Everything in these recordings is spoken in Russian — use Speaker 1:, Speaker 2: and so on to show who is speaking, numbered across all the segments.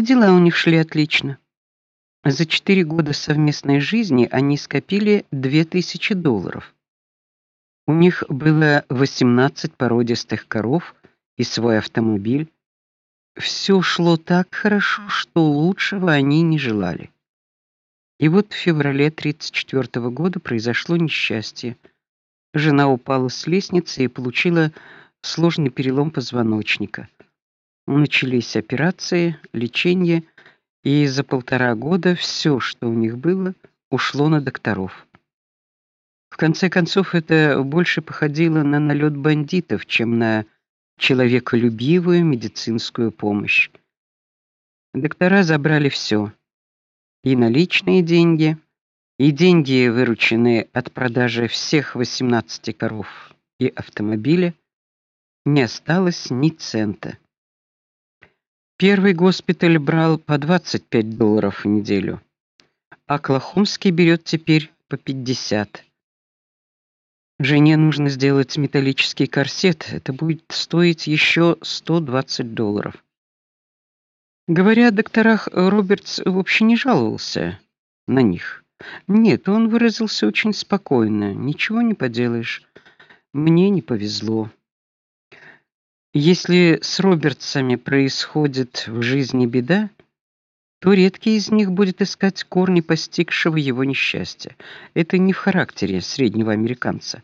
Speaker 1: И дела у них шли отлично. За четыре года совместной жизни они скопили две тысячи долларов. У них было 18 породистых коров и свой автомобиль. Все шло так хорошо, что лучшего они не желали. И вот в феврале 34 года произошло несчастье. Жена упала с лестницы и получила сложный перелом позвоночника. Начались операции, лечение, и за полтора года все, что у них было, ушло на докторов. В конце концов это больше походило на налет бандитов, чем на человеколюбивую медицинскую помощь. Доктора забрали все: и наличные деньги, и деньги, вырученные от продажи всех 18 коров и автомобиля, не осталось ни цента. Первый госпиталь брал по 25 долларов в неделю, а Клахомский берет теперь по 50. Жене нужно сделать металлический корсет. Это будет стоить еще 120 долларов. Говоря о докторах, Робертс вообще не жаловался на них. Нет, он выразился очень спокойно. Ничего не поделаешь. Мне не повезло. Если с Робертсами происходит в жизни беда, то редкий из них будет искать корни постигшего его несчастья. Это не в характере среднего американца.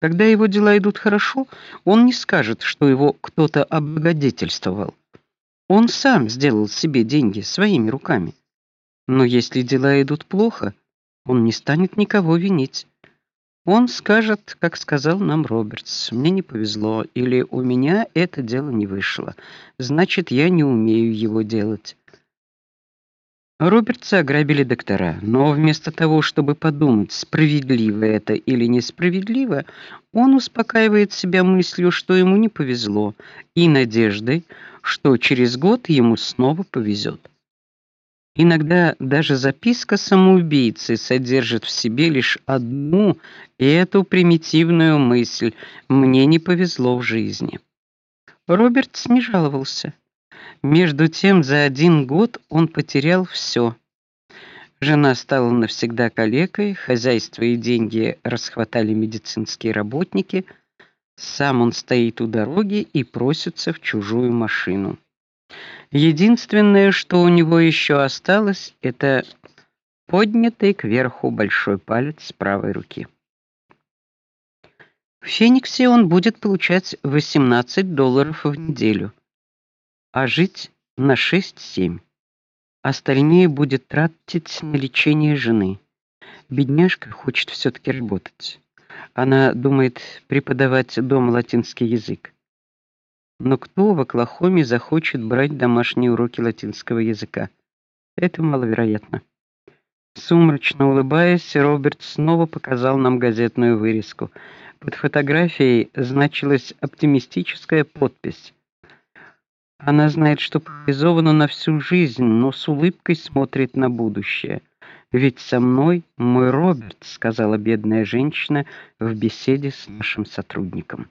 Speaker 1: Когда его дела идут хорошо, он не скажет, что его кто-то облагодетельствовал. Он сам сделал себе деньги своими руками. Но если дела идут плохо, он не станет никого винить. Он скажет, как сказал нам Робертс: "Мне не повезло" или "У меня это дело не вышло". Значит, я не умею его делать. Робертса ограбили доктора, но вместо того, чтобы подумать, справедливо это или несправедливо, он успокаивает себя мыслью, что ему не повезло, и надеждой, что через год ему снова повезет. Иногда даже записка самоубийцы содержит в себе лишь одну и эту примитивную мысль: мне не повезло в жизни. Роберт не жаловался. Между тем, за один год он потерял все. Жена стала навсегда калекой, хозяйство и деньги расхватали медицинские работники. Сам он стоит у дороги и просится в чужую машину. Единственное, что у него еще осталось, это поднятый кверху большой палец правой руки. В Фениксе он будет получать 18 долларов в неделю, а жить на 6-7. Остальные будет тратить на лечение жены. Бедняжка хочет все таки работать. Она думает преподавать дома латинский язык. Но кто в Оклахоме захочет брать домашние уроки латинского языка? Это маловероятно. Сумрачно улыбаясь, Роберт снова показал нам газетную вырезку. Под фотографией значилась оптимистическая подпись. Она знает, что повязована на всю жизнь, но с улыбкой смотрит на будущее. Ведь со мной мой Роберт, сказала бедная женщина в беседе с нашим сотрудником.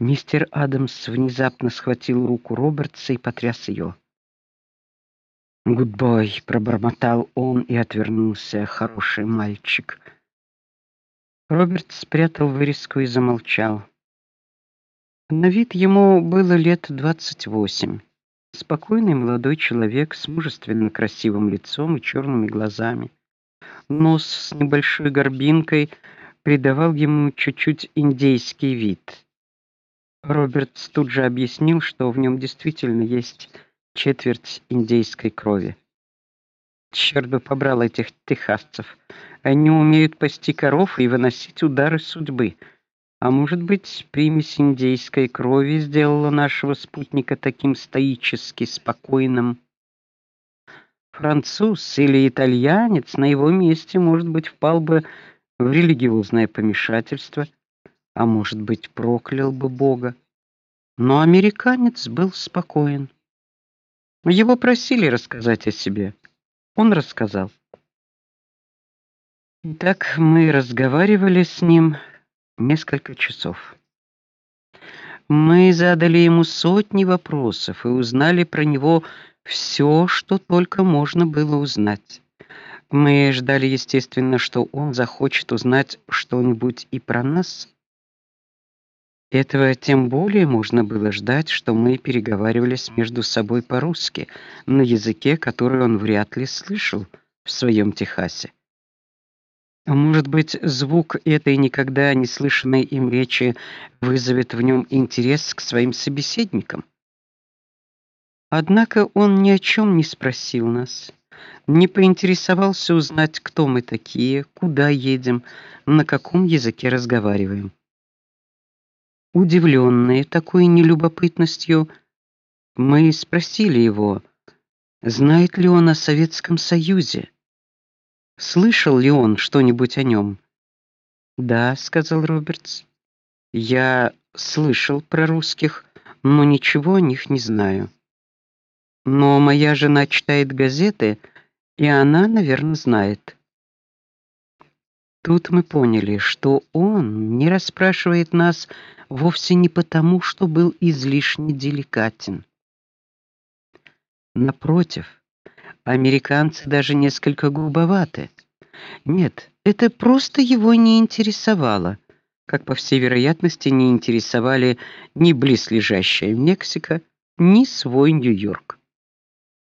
Speaker 1: Мистер Адамс внезапно схватил руку Робертса и потряс ее. "Гудбой", пробормотал он и отвернулся. "Хороший мальчик". Роберт спрятал вырезку и замолчал. На вид ему было лет двадцать восемь. Спокойный молодой человек с мужественно красивым лицом и черными глазами. Нос с небольшой горбинкой придавал ему чуть-чуть индейский вид. Роберт тут же объяснил, что в нем действительно есть четверть индейской крови. Черт бы побрал этих техасцев. Они умеют пасти коров и выносить удары судьбы. А может быть, примесь индейской крови сделала нашего спутника таким стоически спокойным. Француз или итальянец на его месте, может быть, впал бы в религиозное помешательство – а может быть, проклял бы Бога. Но американец был спокоен. Его просили рассказать о себе. Он рассказал. Так мы разговаривали с ним несколько часов. Мы задали ему сотни вопросов и узнали про него все, что только можно было узнать. Мы ждали, естественно, что он захочет узнать что-нибудь и про нас. Этого тем более можно было ждать, что мы переговаривались между собой по-русски, на языке, который он вряд ли слышал в своем Техасе. А может быть, звук этой никогда не слышанной им речи вызовет в нем интерес к своим собеседникам? Однако он ни о чем не спросил нас, не поинтересовался узнать, кто мы такие, куда едем, на каком языке разговариваем. Удивленные такой нелюбопытностью, мы спросили его, знает ли он о Советском Союзе. Слышал ли он что-нибудь о нем? "Да", сказал Робертс. "Я слышал про русских, но ничего о них не знаю. Но моя жена читает газеты, и она, наверное, знает". Тут мы поняли, что он не расспрашивает нас вовсе не потому, что был излишне деликатен. Напротив, американцы даже несколько грубоваты. Нет, это просто его не интересовало, как по всей вероятности не интересовали ни близлежащая Мексика, ни свой Нью-Йорк.